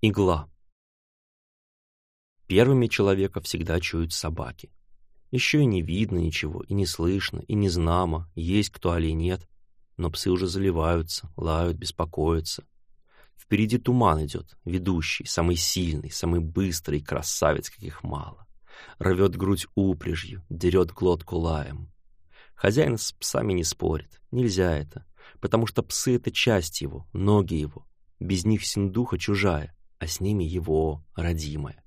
Игла. Первыми человека всегда чуют собаки. Еще и не видно ничего, и не слышно, и не знамо, есть кто или нет, но псы уже заливаются, лают, беспокоятся. Впереди туман идет, ведущий, самый сильный, самый быстрый красавец, каких мало. Рвет грудь упряжью, дерет глотку лаем. Хозяин с псами не спорит, нельзя это, потому что псы — это часть его, ноги его. Без них синдуха чужая, а с ними его родимое.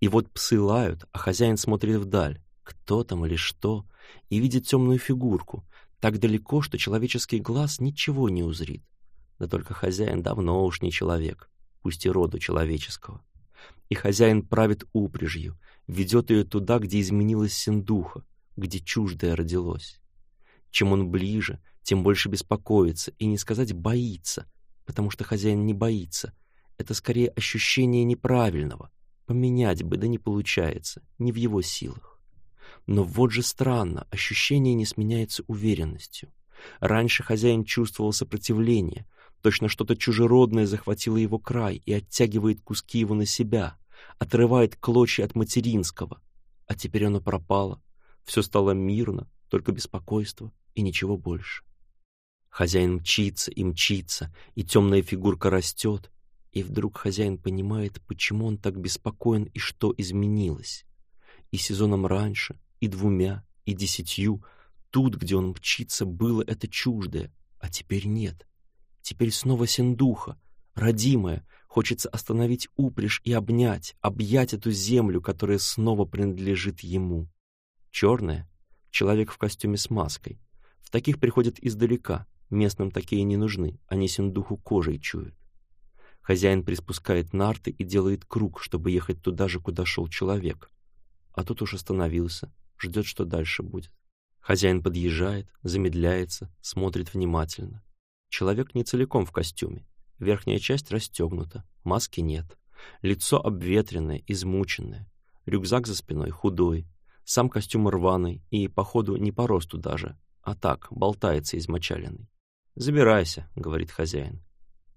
И вот псы лают, а хозяин смотрит вдаль, кто там или что, и видит темную фигурку, так далеко, что человеческий глаз ничего не узрит. Да только хозяин давно уж не человек, пусть и роду человеческого. И хозяин правит упряжью, ведет ее туда, где изменилась синдуха, где чуждое родилось. Чем он ближе, тем больше беспокоится и, не сказать, боится, потому что хозяин не боится, это скорее ощущение неправильного. Поменять бы, да не получается, не в его силах. Но вот же странно, ощущение не сменяется уверенностью. Раньше хозяин чувствовал сопротивление, точно что-то чужеродное захватило его край и оттягивает куски его на себя, отрывает клочья от материнского. А теперь оно пропало, все стало мирно, только беспокойство и ничего больше. Хозяин мчится и мчится, и темная фигурка растет, и вдруг хозяин понимает, почему он так беспокоен и что изменилось. И сезоном раньше, и двумя, и десятью, тут, где он мчится, было это чуждое, а теперь нет. Теперь снова сендуха, родимая, хочется остановить упряжь и обнять, объять эту землю, которая снова принадлежит ему. Черная — человек в костюме с маской. В таких приходят издалека, местным такие не нужны, они сендуху кожей чуют. Хозяин приспускает нарты и делает круг, чтобы ехать туда же, куда шел человек. А тот уж остановился, ждет, что дальше будет. Хозяин подъезжает, замедляется, смотрит внимательно. Человек не целиком в костюме. Верхняя часть расстегнута, маски нет. Лицо обветренное, измученное. Рюкзак за спиной худой. Сам костюм рваный и, походу, не по росту даже, а так, болтается измочаленный. «Забирайся», — говорит хозяин,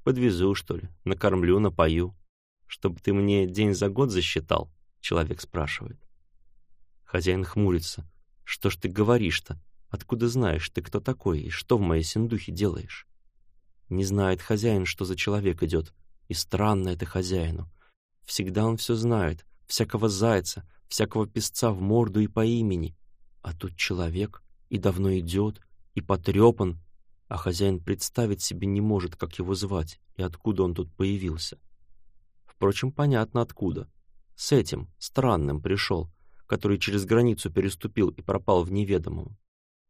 подвезу, что ли, накормлю, напою, чтобы ты мне день за год засчитал?» — человек спрашивает. Хозяин хмурится. «Что ж ты говоришь-то? Откуда знаешь ты, кто такой, и что в моей синдухе делаешь?» Не знает хозяин, что за человек идет, и странно это хозяину. Всегда он все знает, всякого зайца, всякого песца в морду и по имени. А тут человек и давно идет, и потрепан, а хозяин представить себе не может, как его звать и откуда он тут появился. Впрочем, понятно откуда. С этим, странным, пришел, который через границу переступил и пропал в неведомом.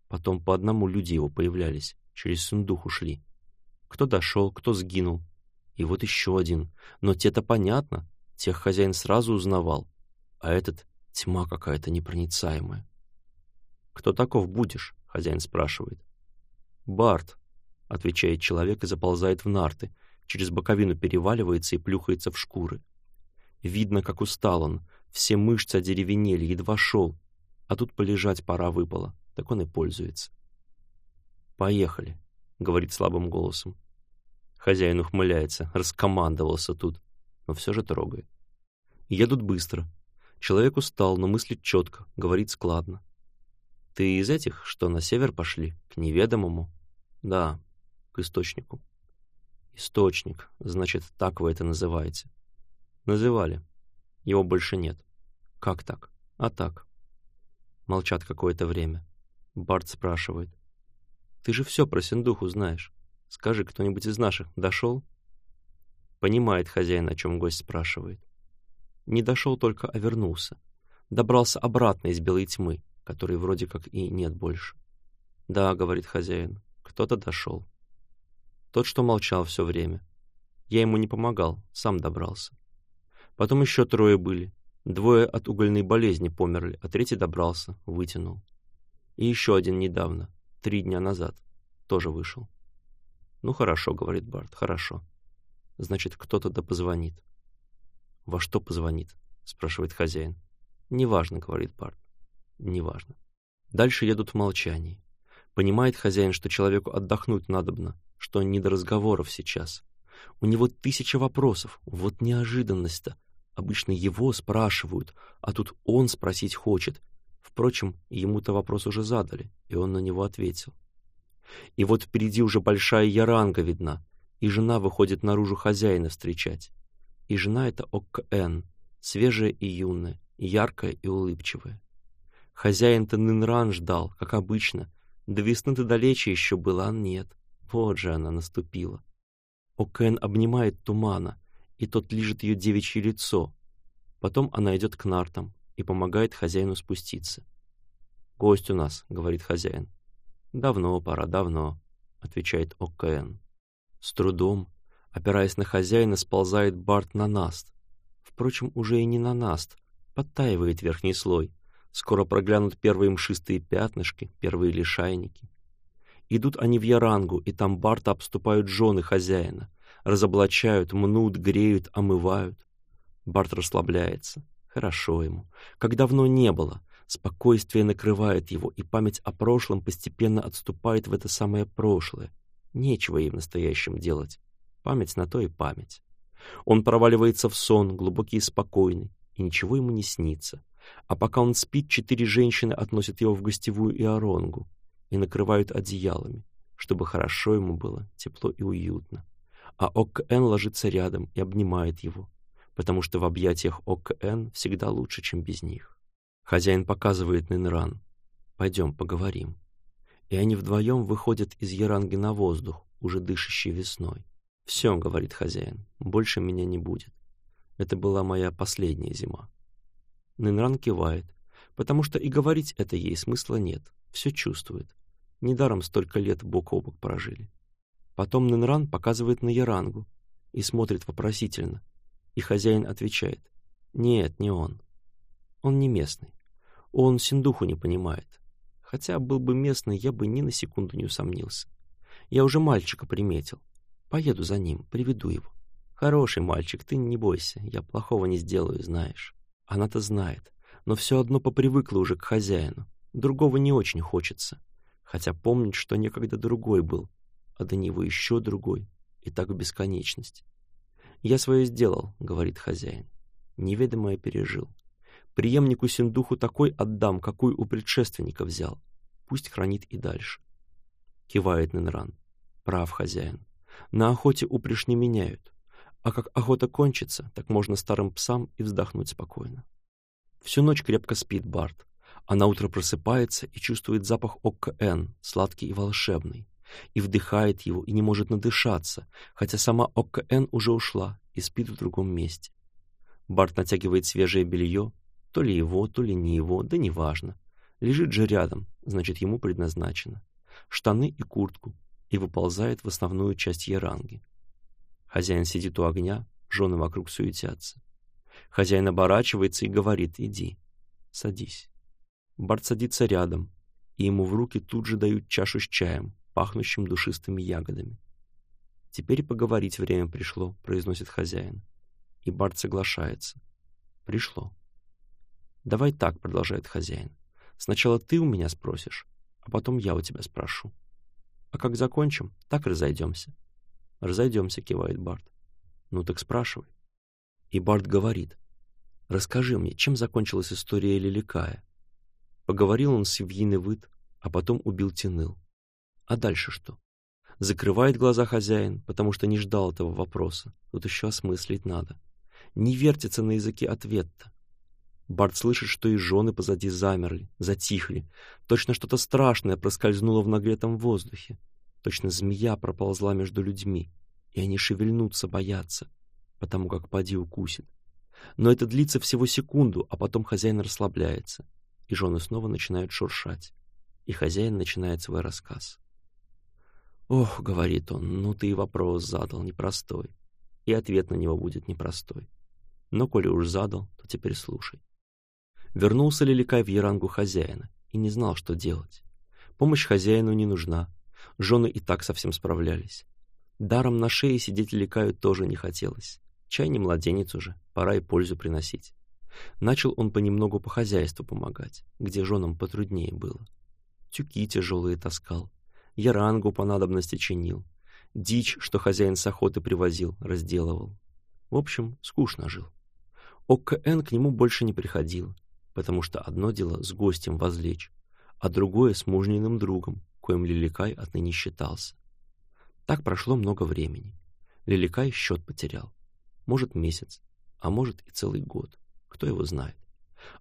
Потом по одному люди его появлялись, через сундук ушли. Кто дошел, кто сгинул. И вот еще один. Но те-то понятно, тех хозяин сразу узнавал. А этот — тьма какая-то непроницаемая. «Кто таков будешь?» — хозяин спрашивает. «Барт», — отвечает человек и заползает в нарты, через боковину переваливается и плюхается в шкуры. Видно, как устал он, все мышцы одеревенели, едва шел, а тут полежать пора выпала, так он и пользуется. «Поехали», — говорит слабым голосом. Хозяин ухмыляется, раскомандовался тут, но все же трогает. Едут быстро. Человек устал, но мыслит четко, говорит складно. Ты из этих, что на север пошли, к неведомому? Да, к источнику. Источник, значит, так вы это называете. Называли. Его больше нет. Как так? А так. Молчат какое-то время. Барт спрашивает. Ты же все про Синдуху знаешь. Скажи, кто-нибудь из наших дошел? Понимает хозяин, о чем гость спрашивает. Не дошел только, а вернулся. Добрался обратно из белой тьмы, которой вроде как и нет больше. «Да», — говорит хозяин, — «кто-то дошел». Тот, что молчал все время. Я ему не помогал, сам добрался. Потом еще трое были. Двое от угольной болезни померли, а третий добрался, вытянул. И еще один недавно, три дня назад, тоже вышел. «Ну хорошо», — говорит Барт, — «хорошо». Значит, кто-то да позвонит. «Во что позвонит?» — спрашивает хозяин. «Неважно», — говорит Барт неважно. Дальше едут в молчании. Понимает хозяин, что человеку отдохнуть надобно, что не до разговоров сейчас. У него тысяча вопросов, вот неожиданность-то. Обычно его спрашивают, а тут он спросить хочет. Впрочем, ему-то вопрос уже задали, и он на него ответил. И вот впереди уже большая яранга видна, и жена выходит наружу хозяина встречать. И жена — это Окка свежая и юная, яркая и улыбчивая. Хозяин-то Нинранж ждал, как обычно. До весны-то далече еще была, нет. Вот же она наступила. Окен обнимает тумана, и тот лежит ее девичье лицо. Потом она идет к нартам и помогает хозяину спуститься. «Гость у нас», — говорит хозяин. «Давно пора, давно», — отвечает Окен. С трудом, опираясь на хозяина, сползает Барт на наст. Впрочем, уже и не на наст, подтаивает верхний слой — Скоро проглянут первые мшистые пятнышки, первые лишайники. Идут они в Ярангу, и там Барта обступают жены хозяина, разоблачают, мнут, греют, омывают. Барт расслабляется. Хорошо ему. Как давно не было. Спокойствие накрывает его, и память о прошлом постепенно отступает в это самое прошлое. Нечего им настоящим делать. Память на то и память. Он проваливается в сон, глубокий и спокойный, и ничего ему не снится а пока он спит, четыре женщины относят его в гостевую иоронгу и накрывают одеялами, чтобы хорошо ему было, тепло и уютно. А Окка-Эн ложится рядом и обнимает его, потому что в объятиях Окка-Эн всегда лучше, чем без них. Хозяин показывает Нинран. «Пойдем, поговорим». И они вдвоем выходят из Яранги на воздух, уже дышащий весной. «Все», — говорит хозяин, — «больше меня не будет. Это была моя последняя зима». Нынран кивает, потому что и говорить это ей смысла нет, все чувствует. Недаром столько лет бок о бок прожили. Потом Нынран показывает на Ярангу и смотрит вопросительно. И хозяин отвечает. Нет, не он. Он не местный. Он синдуху не понимает. Хотя был бы местный, я бы ни на секунду не усомнился. Я уже мальчика приметил. Поеду за ним, приведу его. Хороший мальчик, ты не бойся, я плохого не сделаю, знаешь. Она-то знает, но все одно попривыкла уже к хозяину. Другого не очень хочется, хотя помнит, что некогда другой был, а до него еще другой, и так в бесконечность. «Я свое сделал», — говорит хозяин. Неведомое пережил. Приемнику Синдуху такой отдам, какой у предшественника взял. Пусть хранит и дальше. Кивает Ненран. Прав хозяин. На охоте упряжь не меняют а как охота кончится, так можно старым псам и вздохнуть спокойно. Всю ночь крепко спит Барт, а на утро просыпается и чувствует запах Окка-Н, сладкий и волшебный, и вдыхает его и не может надышаться, хотя сама Окка-Н уже ушла и спит в другом месте. Барт натягивает свежее белье, то ли его, то ли не его, да неважно. Лежит же рядом, значит, ему предназначено. Штаны и куртку, и выползает в основную часть яранги. Хозяин сидит у огня, жены вокруг суетятся. Хозяин оборачивается и говорит «иди, садись». Барт садится рядом, и ему в руки тут же дают чашу с чаем, пахнущим душистыми ягодами. «Теперь поговорить время пришло», — произносит хозяин. И Барт соглашается. «Пришло». «Давай так», — продолжает хозяин. «Сначала ты у меня спросишь, а потом я у тебя спрошу. А как закончим, так разойдемся». «Разойдемся», — кивает Барт. «Ну так спрашивай». И Барт говорит. «Расскажи мне, чем закончилась история Лиликая?» Поговорил он с Евгеной Выт, а потом убил Тиныл. А дальше что? Закрывает глаза хозяин, потому что не ждал этого вопроса. Тут еще осмыслить надо. Не вертится на языке ответ-то. Барт слышит, что и жены позади замерли, затихли. Точно что-то страшное проскользнуло в нагретом воздухе. Точно змея проползла между людьми, и они шевельнутся, боятся, потому как поди укусит. Но это длится всего секунду, а потом хозяин расслабляется, и жены снова начинают шуршать, и хозяин начинает свой рассказ. «Ох», — говорит он, — «ну ты и вопрос задал непростой, и ответ на него будет непростой. Но коли уж задал, то теперь слушай». Вернулся Леликай в Ярангу хозяина и не знал, что делать. Помощь хозяину не нужна, Жены и так совсем справлялись. Даром на шее сидеть лекают тоже не хотелось. Чай не младенец уже, пора и пользу приносить. Начал он понемногу по хозяйству помогать, где женам потруднее было. Тюки тяжелые таскал, ярангу по надобности чинил, дичь, что хозяин с охоты привозил, разделывал. В общем, скучно жил. ОКН к нему больше не приходил, потому что одно дело с гостем возлечь, а другое с мужниным другом, коим Лиликай отныне считался. Так прошло много времени. Лиликай счет потерял. Может, месяц, а может и целый год. Кто его знает.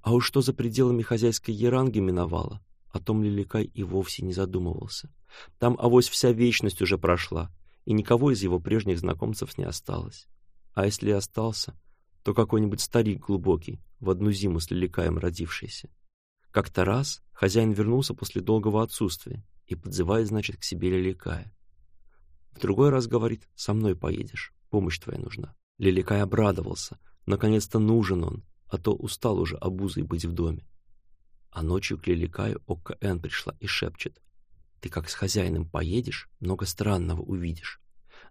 А уж что за пределами хозяйской еранги миновало, о том Лиликай и вовсе не задумывался. Там авось вся вечность уже прошла, и никого из его прежних знакомцев не осталось. А если и остался, то какой-нибудь старик глубокий, в одну зиму с Лиликаем родившийся. Как-то раз хозяин вернулся после долгого отсутствия и подзывает, значит, к себе Леликая. В другой раз говорит, со мной поедешь, помощь твоя нужна. Леликай обрадовался, наконец-то нужен он, а то устал уже обузой быть в доме. А ночью к Леликаю Окка пришла и шепчет. Ты как с хозяином поедешь, много странного увидишь.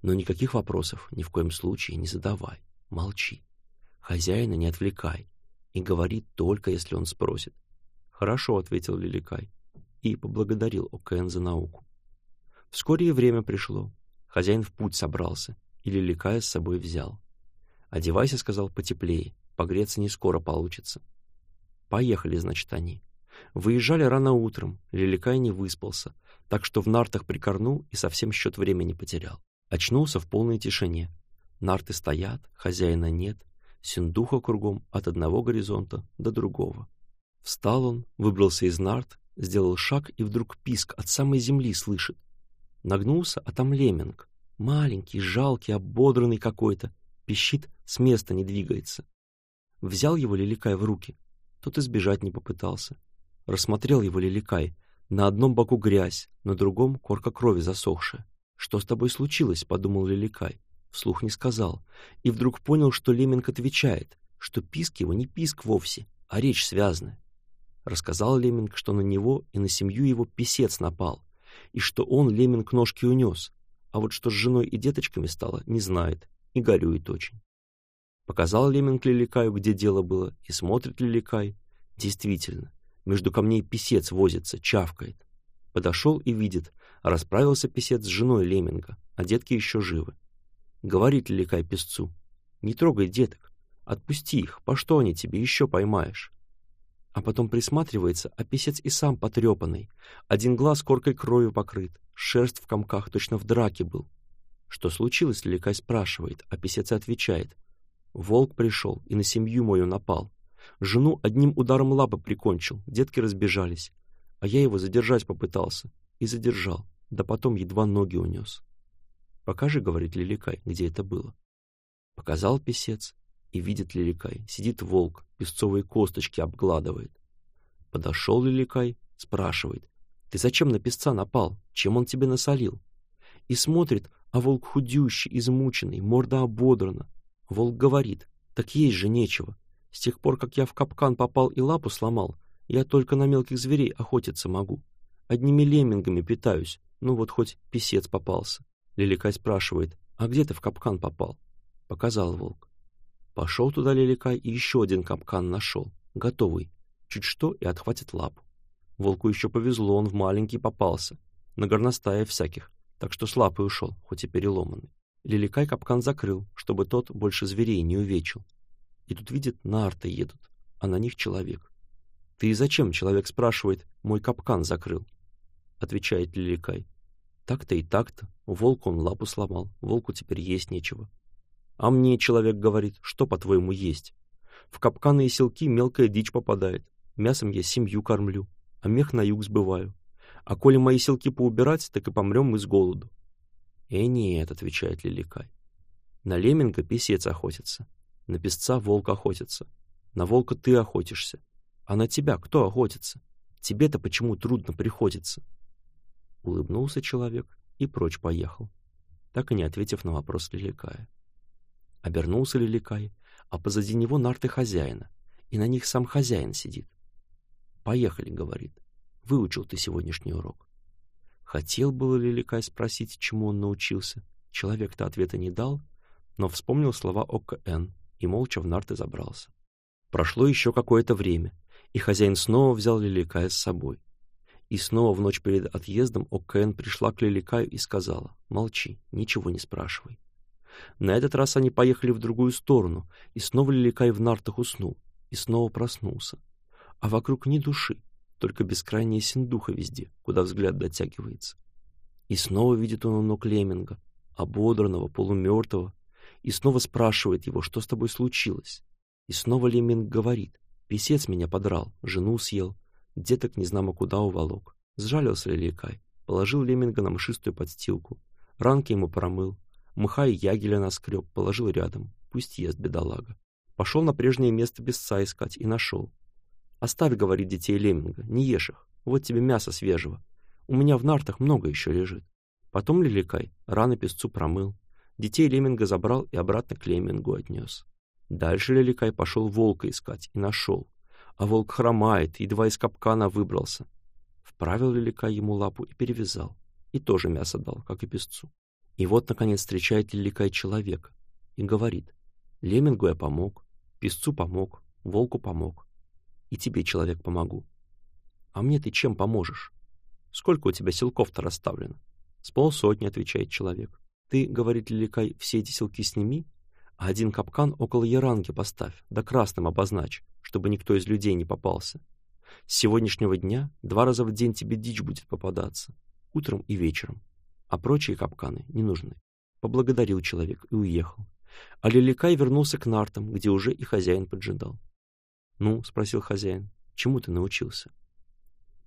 Но никаких вопросов ни в коем случае не задавай, молчи. Хозяина не отвлекай и говори только, если он спросит. «Хорошо», — ответил Лиликай и поблагодарил Окен за науку. Вскоре время пришло. Хозяин в путь собрался и лиликая с собой взял. «Одевайся», — сказал, — «потеплее, погреться не скоро получится». Поехали, значит, они. Выезжали рано утром, лиликая не выспался, так что в нартах прикорнул и совсем счет времени потерял. Очнулся в полной тишине. Нарты стоят, хозяина нет, синдуха кругом от одного горизонта до другого. Встал он, выбрался из нарт сделал шаг и вдруг писк от самой земли слышит. Нагнулся, а там леминг, Маленький, жалкий, ободранный какой-то. Пищит, с места не двигается. Взял его Лиликай в руки. Тот избежать не попытался. Рассмотрел его Лиликай. На одном боку грязь, на другом корка крови засохшая. «Что с тобой случилось?» — подумал Лиликай. Вслух не сказал. И вдруг понял, что Леминг отвечает, что писк его не писк вовсе, а речь связанная. Рассказал Леминг, что на него и на семью его писец напал, и что он, Леминг, ножки унес, а вот что с женой и деточками стало, не знает и горюет очень. Показал Леминг Лиликаю, где дело было, и смотрит Лиликай. Действительно, между камней писец возится, чавкает. Подошел и видит, расправился писец с женой Леминга, а детки еще живы. Говорит Лиликай песцу, не трогай деток, отпусти их, по что они тебе еще поймаешь? а потом присматривается, а писец и сам потрепанный. Один глаз коркой кровью покрыт, шерсть в комках, точно в драке был. Что случилось, ликай спрашивает, а писец отвечает. Волк пришел и на семью мою напал. Жену одним ударом лапы прикончил, детки разбежались. А я его задержать попытался. И задержал, да потом едва ноги унес. «Покажи, — говорит Лиликай, — где это было». Показал писец, и видит Лиликай. Сидит волк, песцовые косточки обгладывает. Подошел Лиликай, спрашивает. «Ты зачем на песца напал? Чем он тебе насолил?» И смотрит, а волк худющий, измученный, морда ободрана. Волк говорит, «Так есть же нечего. С тех пор, как я в капкан попал и лапу сломал, я только на мелких зверей охотиться могу. Одними леммингами питаюсь, ну вот хоть писец попался». Лиликай спрашивает, «А где ты в капкан попал?» Показал волк пошел туда лелика и еще один капкан нашел, готовый. Чуть что и отхватит лапу. Волку еще повезло, он в маленький попался. На горностае всяких, так что с лапой ушел, хоть и переломанный. Леликай капкан закрыл, чтобы тот больше зверей не увечил. И тут видит, нарты едут, а на них человек. «Ты зачем?» — человек спрашивает. «Мой капкан закрыл», — отвечает Леликай. «Так-то и так-то. Волку он лапу сломал, волку теперь есть нечего. А мне человек говорит, что, по-твоему, есть? В капканы и селки мелкая дичь попадает. Мясом я семью кормлю, а мех на юг сбываю. А коли мои селки поубирать, так и помрем мы с голоду. «Э, нет», — отвечает Лиликай. «На леминга писец охотится, на песца волк охотится, на волка ты охотишься, а на тебя кто охотится? Тебе-то почему трудно приходится?» Улыбнулся человек и прочь поехал, так и не ответив на вопрос Лиликая. Обернулся Лиликай, а позади него нарты хозяина, и на них сам хозяин сидит. «Поехали», — говорит, — «выучил ты сегодняшний урок». Хотел было Лиликай спросить, чему он научился. Человек-то ответа не дал, но вспомнил слова Окка и молча в нарты забрался. Прошло еще какое-то время, и хозяин снова взял Лиликая с собой. И снова в ночь перед отъездом ОКН пришла к Лиликаю и сказала, «Молчи, ничего не спрашивай. На этот раз они поехали в другую сторону, и снова Лиликай в нартах уснул, и снова проснулся. А вокруг ни души, только бескрайняя синдуха везде, куда взгляд дотягивается. И снова видит он у ног Леминга, ободранного, полумертвого, и снова спрашивает его, что с тобой случилось. И снова Леминг говорит, «Песец меня подрал, жену съел, деток не незнамо куда уволок. Сжалился Лиликай, положил Леминга на мышистую подстилку, ранки ему промыл, Мыхай Ягеля наскреб, положил рядом. Пусть ест бедолага. Пошел на прежнее место бесца искать и нашел. «Оставь, — говорит детей Леминга, — не ешь их. Вот тебе мясо свежего. У меня в нартах много еще лежит». Потом Лиликай раны песцу промыл. Детей Леминга забрал и обратно к Лемингу отнес. Дальше Лиликай пошел волка искать и нашел. А волк хромает, едва из капкана выбрался. Вправил Лиликай ему лапу и перевязал. И тоже мясо дал, как и песцу. И вот, наконец, встречает ликой человек и говорит, Лемингу я помог, песцу помог, волку помог, и тебе, человек, помогу. А мне ты чем поможешь? Сколько у тебя силков-то расставлено?» «С полсотни», — отвечает человек. «Ты, — говорит Лиликай, — все эти силки сними, а один капкан около яранги поставь, да красным обозначь, чтобы никто из людей не попался. С сегодняшнего дня два раза в день тебе дичь будет попадаться, утром и вечером а прочие капканы не нужны. Поблагодарил человек и уехал. А Лиликай вернулся к нартам, где уже и хозяин поджидал. «Ну?» — спросил хозяин. «Чему ты научился?»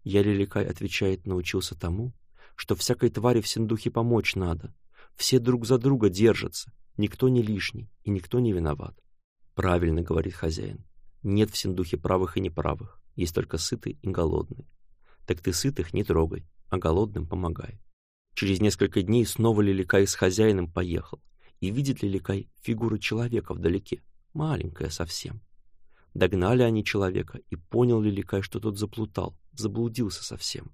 Я, Лиликай, отвечает, научился тому, что всякой твари в синдухе помочь надо. Все друг за друга держатся, никто не лишний и никто не виноват. «Правильно», — говорит хозяин. «Нет в синдухе правых и неправых, есть только сытые и голодные. Так ты сытых не трогай, а голодным помогай». Через несколько дней снова Лиликай с хозяином поехал, и видит Лиликай фигуру человека вдалеке, маленькая совсем. Догнали они человека, и понял Лиликай, что тот заплутал, заблудился совсем.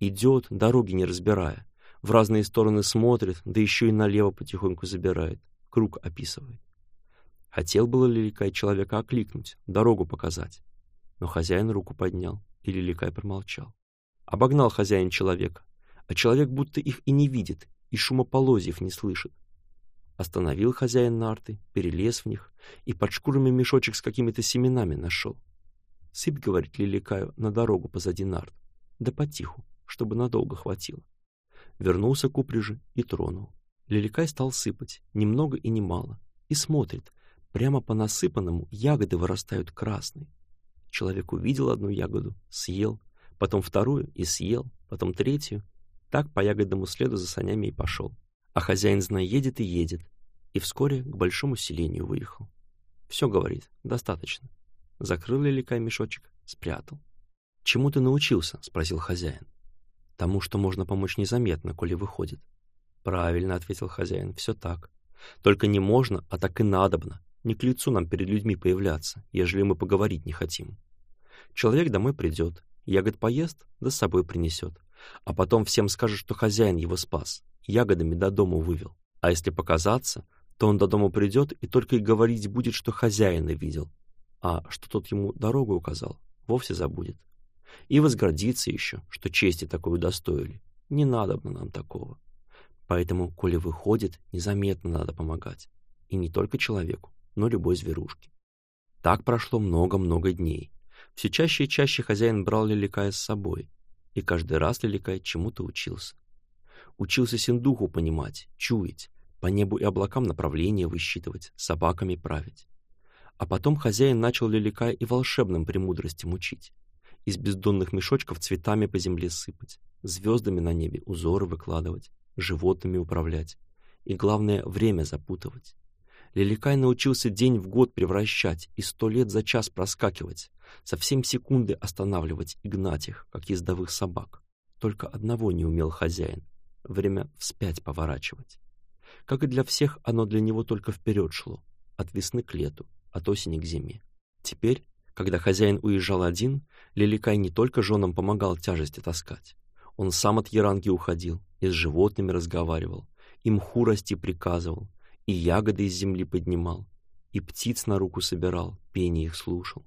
Идет, дороги не разбирая, в разные стороны смотрит, да еще и налево потихоньку забирает, круг описывает. Хотел было Лиликай человека окликнуть, дорогу показать. Но хозяин руку поднял, и Лиликай промолчал. Обогнал хозяин человека, а человек будто их и не видит, и шума не слышит. Остановил хозяин нарты, перелез в них и под шкурами мешочек с какими-то семенами нашел. «Сыпь, — говорит Лиликаю, — на дорогу позади нарт, да потиху, чтобы надолго хватило». Вернулся к упряжи и тронул. Лиликай стал сыпать, немного и немало, и смотрит, прямо по насыпанному ягоды вырастают красные. Человек увидел одну ягоду, съел, потом вторую и съел, потом третью — так по ягодному следу за санями и пошел. А хозяин, зная, едет и едет. И вскоре к большому селению выехал. Все, говорит, достаточно. Закрыл лелика мешочек, спрятал. «Чему ты научился?» — спросил хозяин. «Тому, что можно помочь незаметно, коли выходит». «Правильно», — ответил хозяин, — «все так. Только не можно, а так и надобно. Не к лицу нам перед людьми появляться, ежели мы поговорить не хотим. Человек домой придет, ягод поест, да с собой принесет, а потом всем скажет, что хозяин его спас, ягодами до дома вывел. А если показаться, то он до дома придет и только и говорить будет, что хозяина видел, а что тот ему дорогу указал, вовсе забудет. И возгордится еще, что чести такой удостоили. Не надобно нам такого. Поэтому, коли выходит, незаметно надо помогать. И не только человеку, но любой зверушке. Так прошло много-много дней. Все чаще и чаще хозяин брал лелика с собой, и каждый раз леликай чему-то учился. Учился синдуху понимать, чуять, по небу и облакам направления высчитывать, собаками править. А потом хозяин начал леликая и волшебным премудростям учить. Из бездонных мешочков цветами по земле сыпать, звездами на небе узоры выкладывать, животными управлять. И главное, время запутывать, Лиликай научился день в год превращать и сто лет за час проскакивать, совсем секунды останавливать и гнать их, как ездовых собак. Только одного не умел хозяин — время вспять поворачивать. Как и для всех, оно для него только вперед шло, от весны к лету, от осени к зиме. Теперь, когда хозяин уезжал один, Лиликай не только женам помогал тяжести таскать. Он сам от Яранги уходил и с животными разговаривал, им хурости приказывал, и ягоды из земли поднимал, и птиц на руку собирал, пение их слушал.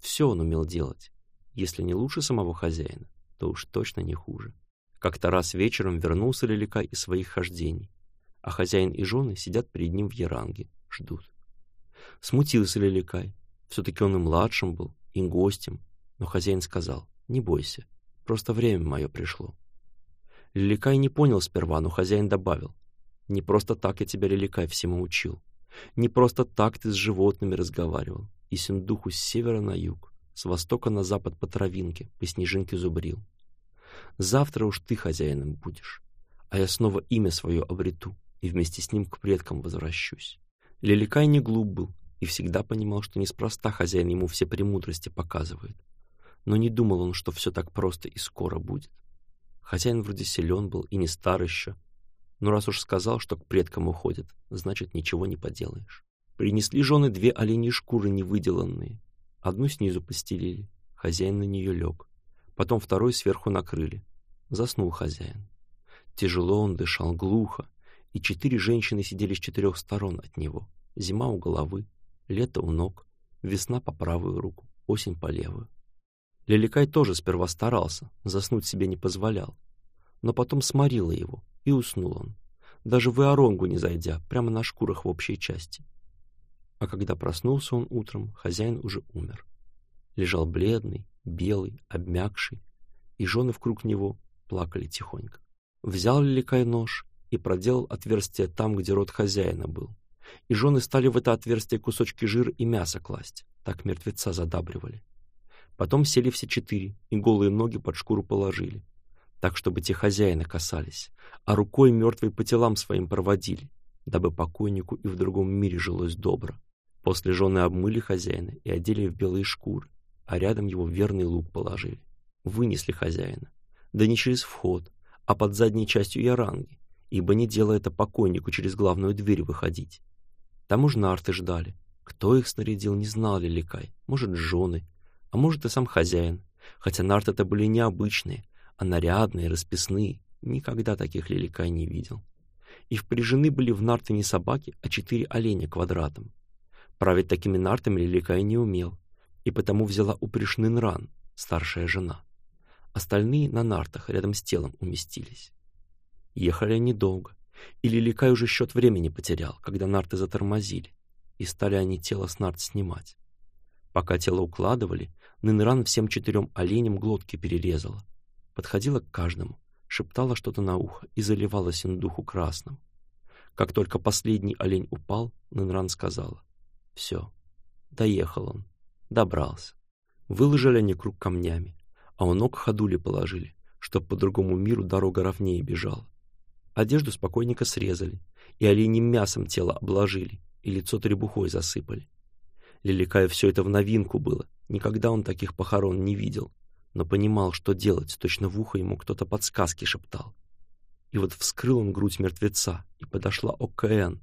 Все он умел делать, если не лучше самого хозяина, то уж точно не хуже. Как-то раз вечером вернулся Лелика из своих хождений, а хозяин и жены сидят перед ним в яранге, ждут. Смутился Леликай, все-таки он и младшим был, и гостем, но хозяин сказал, не бойся, просто время мое пришло. Леликай не понял сперва, но хозяин добавил, не просто так я тебя реликай, всему учил. Не просто так ты с животными разговаривал. И сундуху с севера на юг, с востока на запад по травинке, по снежинке зубрил. Завтра уж ты хозяином будешь, а я снова имя свое обрету и вместе с ним к предкам возвращусь. Леликай не глуп был и всегда понимал, что неспроста хозяин ему все премудрости показывает. Но не думал он, что все так просто и скоро будет. Хозяин вроде силен был и не стар еще, но раз уж сказал, что к предкам уходит, значит, ничего не поделаешь. Принесли жены две оленьи шкуры невыделанные. Одну снизу постелили, хозяин на нее лег. Потом второй сверху накрыли. Заснул хозяин. Тяжело он дышал, глухо, и четыре женщины сидели с четырех сторон от него. Зима у головы, лето у ног, весна по правую руку, осень по левую. Леликай тоже сперва старался, заснуть себе не позволял, но потом сморило его, и уснул он. Даже в иоронгу не зайдя, прямо на шкурах в общей части. А когда проснулся он утром, хозяин уже умер. Лежал бледный, белый, обмякший, и жены вкруг него плакали тихонько. Взял Лиликай нож и проделал отверстие там, где рот хозяина был. И жены стали в это отверстие кусочки жир и мяса класть, так мертвеца задабривали. Потом сели все четыре и голые ноги под шкуру положили, так, чтобы те хозяина касались, а рукой мертвой по телам своим проводили, дабы покойнику и в другом мире жилось добро. После жены обмыли хозяина и одели в белые шкуры, а рядом его верный лук положили. Вынесли хозяина, да не через вход, а под задней частью яранги, ибо не дело это покойнику через главную дверь выходить. Там уж нарты ждали. Кто их снарядил, не знал Лиликай, может, жены, а может, и сам хозяин, хотя нарты-то были необычные, нарядные, расписные. Никогда таких леликай не видел. И впряжены были в нарты не собаки, а четыре оленя квадратом. Править такими нартами леликай не умел, и потому взяла у упряжный нран, старшая жена. Остальные на нартах рядом с телом уместились. Ехали они долго, и Лиликай уже счет времени потерял, когда нарты затормозили, и стали они тело с нарт снимать. Пока тело укладывали, Нынран всем четырем оленям глотки перерезала, подходила к каждому, шептала что-то на ухо и заливала синдуху красным. Как только последний олень упал, Нанран сказала. «Все, доехал он, добрался». Выложили они круг камнями, а у ног ходули положили, чтоб по другому миру дорога ровнее бежала. Одежду спокойника срезали, и оленем мясом тело обложили, и лицо требухой засыпали. Леликаю все это в новинку было, никогда он таких похорон не видел, но понимал, что делать, точно в ухо ему кто-то подсказки шептал. И вот вскрыл он грудь мертвеца, и подошла ОКН,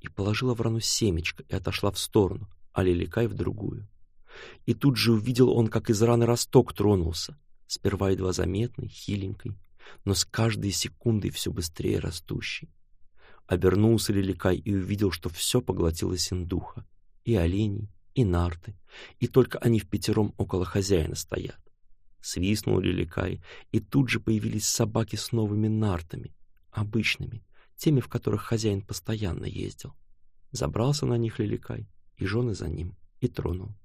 и положила в рану семечко, и отошла в сторону, а Лиликай в другую. И тут же увидел он, как из раны росток тронулся, сперва едва заметный, хиленький, но с каждой секундой все быстрее растущий. Обернулся Лиликай и увидел, что все поглотило синдуха, и оленей, и нарты, и только они в пятером около хозяина стоят свистнули ликаи, и тут же появились собаки с новыми нартами, обычными, теми, в которых хозяин постоянно ездил. Забрался на них лиликай, и жены за ним, и тронул.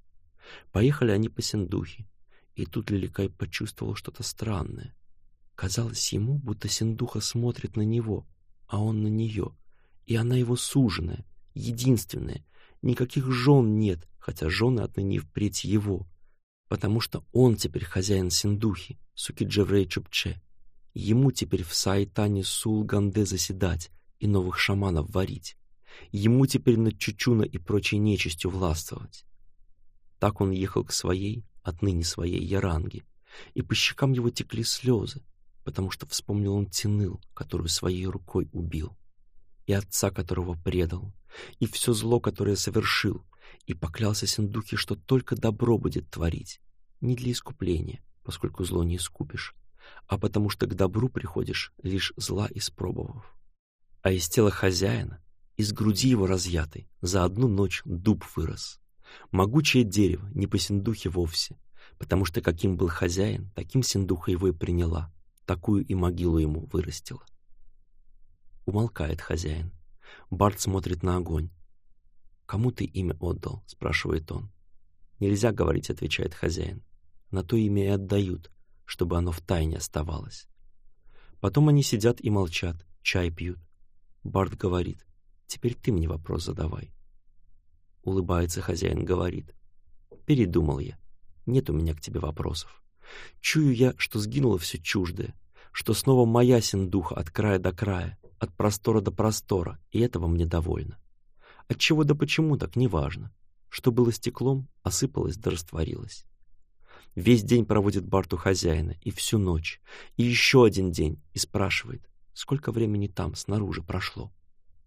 Поехали они по Синдухе, и тут лиликай почувствовал что-то странное. Казалось ему, будто Синдуха смотрит на него, а он на нее, и она его суженая, единственная, никаких жен нет, хотя жены отныне впредь его потому что он теперь хозяин Синдухи, суки Джеврей Чупче. Ему теперь в Саитане Сулганде заседать и новых шаманов варить. Ему теперь над Чучуна и прочей нечистью властвовать. Так он ехал к своей, отныне своей Яранге, и по щекам его текли слезы, потому что вспомнил он Тиныл, которую своей рукой убил, и отца, которого предал, и все зло, которое совершил, и поклялся Синдуке, что только добро будет творить, не для искупления, поскольку зло не искупишь, а потому что к добру приходишь, лишь зла испробовав. А из тела хозяина, из груди его разъятой, за одну ночь дуб вырос. Могучее дерево, не по Синдухе вовсе, потому что каким был хозяин, таким Синдуха его и приняла, такую и могилу ему вырастила. Умолкает хозяин. Барт смотрит на огонь. «Кому ты имя отдал?» — спрашивает он. «Нельзя говорить», — отвечает хозяин. «На то имя и отдают, чтобы оно в тайне оставалось». Потом они сидят и молчат, чай пьют. Барт говорит, «Теперь ты мне вопрос задавай». Улыбается хозяин, говорит, «Передумал я. Нет у меня к тебе вопросов. Чую я, что сгинуло все чуждое, что снова моя синдуха от края до края, от простора до простора, и этого мне довольно. От чего да почему так неважно. Что было стеклом, осыпалось да растворилось. Весь день проводит Барту хозяина, и всю ночь, и еще один день, и спрашивает, сколько времени там, снаружи, прошло.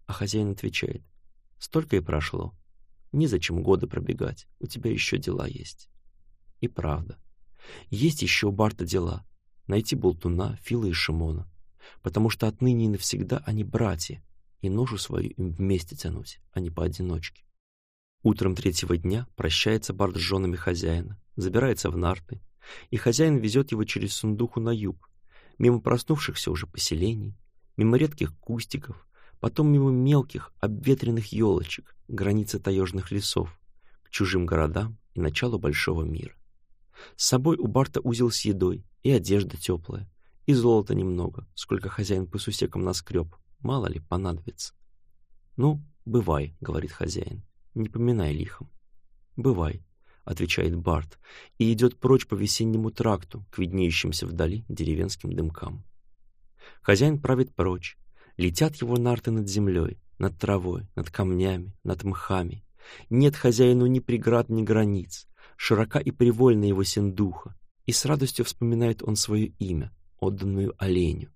А хозяин отвечает, столько и прошло. Незачем годы пробегать, у тебя еще дела есть. И правда. Есть еще у Барта дела. Найти Болтуна, Фила и Шимона потому что отныне и навсегда они братья, и ножу свою им вместе тянуть, а не поодиночке. Утром третьего дня прощается Барт с женами хозяина, забирается в нарты, и хозяин везет его через сундуху на юг, мимо проснувшихся уже поселений, мимо редких кустиков, потом мимо мелких обветренных елочек, границы таежных лесов, к чужим городам и началу большого мира. С собой у Барта узел с едой и одежда теплая, и золота немного, сколько хозяин по сусекам наскреб. Мало ли, понадобится. «Ну, бывай», — говорит хозяин, — «не поминай лихом». «Бывай», — отвечает Барт, и идет прочь по весеннему тракту к виднеющимся вдали деревенским дымкам. Хозяин правит прочь. Летят его нарты над землей, над травой, над камнями, над мхами. Нет хозяину ни преград, ни границ. Широка и привольна его сендуха, и с радостью вспоминает он свое имя, отданную оленю,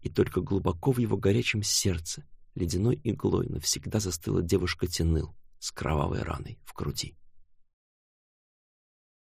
и только глубоко в его горячем сердце ледяной иглой навсегда застыла девушка Тяныл с кровавой раной в груди.